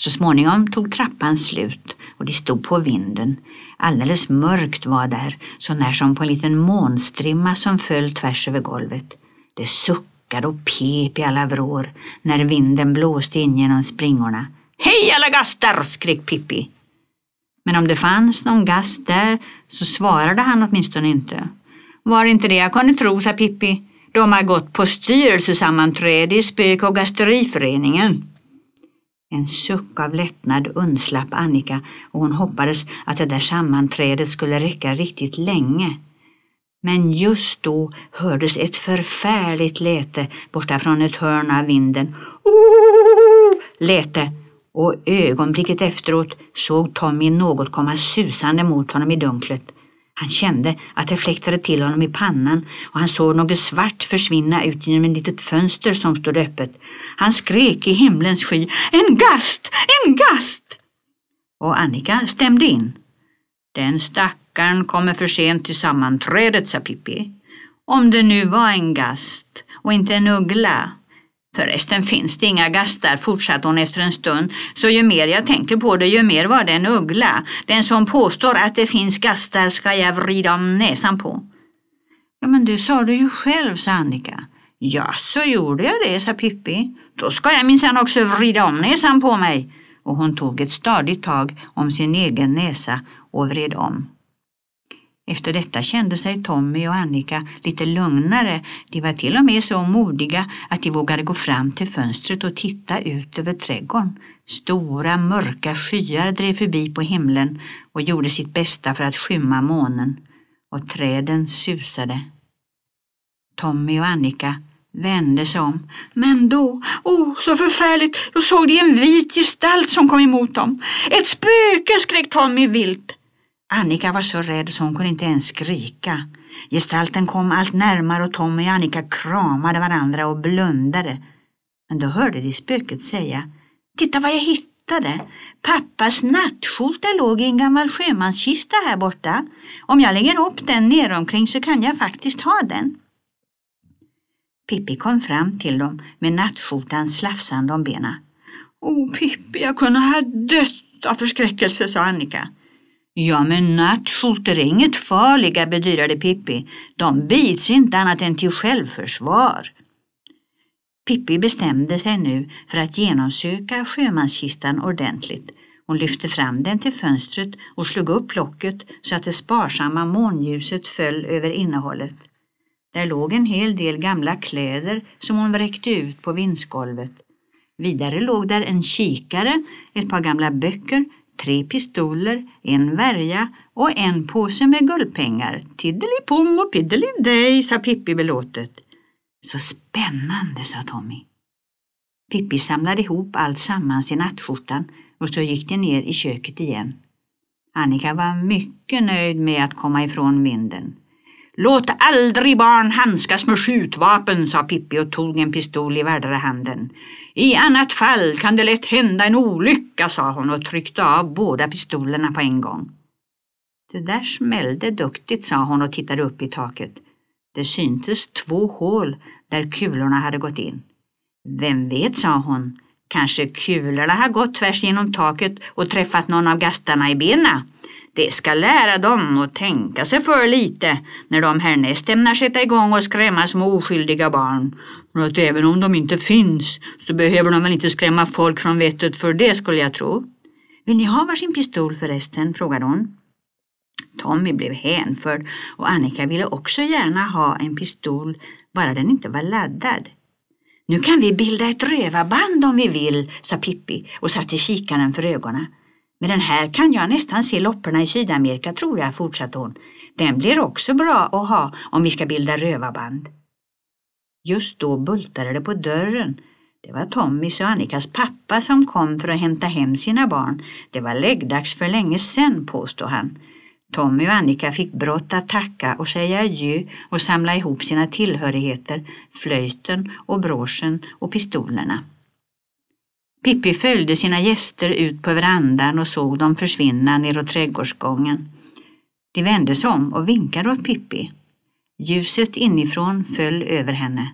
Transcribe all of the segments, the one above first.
Så småningom tog trappan slut och de stod på vinden. Alldeles mörkt var där, så när som på en liten månstrimma som föll tvärs över golvet. Det suckade och pep i alla vrår när vinden blåste in genom springorna. Hej alla gastar! skrek Pippi. Men om det fanns någon gast där så svarade han åtminstone inte. Var inte det jag kunde tro, sa Pippi. De har gått på styrelsesammanträde i spök och gasteriföreningen. En suck av lättnad undslapp Annika och hon hoppades att det där sammanträdet skulle räcka riktigt länge. Men just då hördes ett förfärligt läte borta från ett hörn av vinden. Oh! Läte och ögonblicket efteråt såg Tommy något komma susande mot honom i dunklet. Han kände att det fläktade till honom i pannan och han såg något svart försvinna ut genom ett litet fönster som stod öppet. Han skrek i himlens sky, en gast, en gast! Och Annika stämde in. Den stackaren kommer för sent till sammanträdet, sa Pippi. Om det nu var en gast och inte en uggla. Förresten finns det inga gastar, fortsatte hon efter en stund, så ju mer jag tänker på det, ju mer var det en uggla. Den som påstår att det finns gastar ska jag vrida om näsan på. Ja, men det sa du ju själv, sa Annika. Ja, så gjorde jag det, sa Pippi. Då ska jag minsann också vrida om näsan på mig. Och hon tog ett stadigt tag om sin egen näsa och vred om. Efter detta kände sig Tommy och Annika lite lugnare. De var till och med så modiga att de vågade gå fram till fönstret och titta ut över trädgården. Stora mörka skyar drev förbi på himlen och gjorde sitt bästa för att skymma månen. Och träden susade. Tommy och Annika vände sig om. Men då, oh så förfärligt, då såg de en vit gestalt som kom emot dem. Ett spöke, skrek Tommy vilt. Annika var så rädd så hon kunde inte ens skrika. Gestalten kom allt närmare och Tommy och Annika kramade varandra och blundade. Men då hörde de spöket säga Titta vad jag hittade! Pappas nattskjorta låg i en gammal sjömanskista här borta. Om jag lägger upp den neromkring så kan jag faktiskt ha den. Pippi kom fram till dem med nattskjortan slafsande om benen. Åh Pippi, jag kunde ha dött av förskräckelse, sa Annika. Ja, men nattskjortor är inget farliga, bedyrade Pippi. De bits inte annat än till självförsvar. Pippi bestämde sig nu för att genomsöka sjömanskistan ordentligt. Hon lyfte fram den till fönstret och slog upp locket så att det sparsamma månljuset föll över innehållet. Där låg en hel del gamla kläder som hon vräkte ut på vindsgolvet. Vidare låg där en kikare, ett par gamla böcker, tre pistoler, en värja och en påse med guldpengar. Tiddelipom och piddelidej, sa Pippi belåtet. Så spännande, sa Tommy. Pippi samlade ihop allt sammans i nattskjortan och så gick de ner i köket igen. Annika var mycket nöjd med att komma ifrån vinden. Låt aldrig barn handskas med skjutvapen, sa Pippi och tog en pistol i vardera handen. I annat fall kan det lätt hända en olycka, sa hon och tryckte av båda pistolerna på en gång. Det där smällde duktigt, sa hon och tittade upp i taket. Det syntes två hål där kulorna hade gått in. Vem vet, sa hon, kanske kulorna har gått tvärs genom taket och träffat någon av gastarna i benen. Det ska lära dem att tänka sig för lite när de härnäst ämnar sätta igång och skrämma små oskyldiga barn. Och att även om de inte finns så behöver de väl inte skrämma folk från vettet för det skulle jag tro. Vill ni ha varsin pistol förresten? frågade hon. Tommy blev hänförd och Annika ville också gärna ha en pistol, bara den inte var laddad. Nu kan vi bilda ett rövarband om vi vill, sa Pippi och satte kikaren för ögonen. Med den här kan jag nästan se lopporna i Sydamerika tror jag, fortsatte hon. Den blir också bra att ha om vi ska bilda rövarband. Just då bultade det på dörren. Det var Tommys och Annikas pappa som kom för att hämta hem sina barn. Det var läggdags för länge sedan, påstod han. Tommy och Annika fick brått att tacka och säga adjö och samla ihop sina tillhörigheter, flöjten och broschen och pistolerna. Pippi följde sina gäster ut på verandan och såg dem försvinna neråt trädgårdsgången. De vände sig om och vinkade åt Pippi. Ljuset inifrån föll över henne.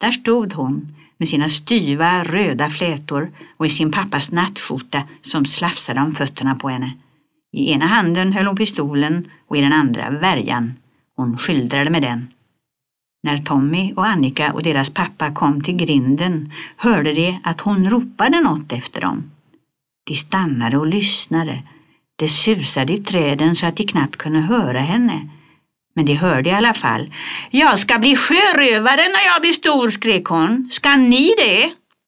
Där stod hon, med sina styva röda flätor och i sin pappas nattskjorta som slafsade om fötterna på henne. I ena handen höll hon pistolen och i den andra värjan. Hon skildrade med den. När Tommy och Annika och deras pappa kom till grinden hörde de att hon ropade något efter dem. De stannade och lyssnade. Det susade i träden så att de knappt kunde höra henne. Men de hörde i alla fall. Jag ska bli sjörövare när jag blir stor, skrek hon. Ska ni det?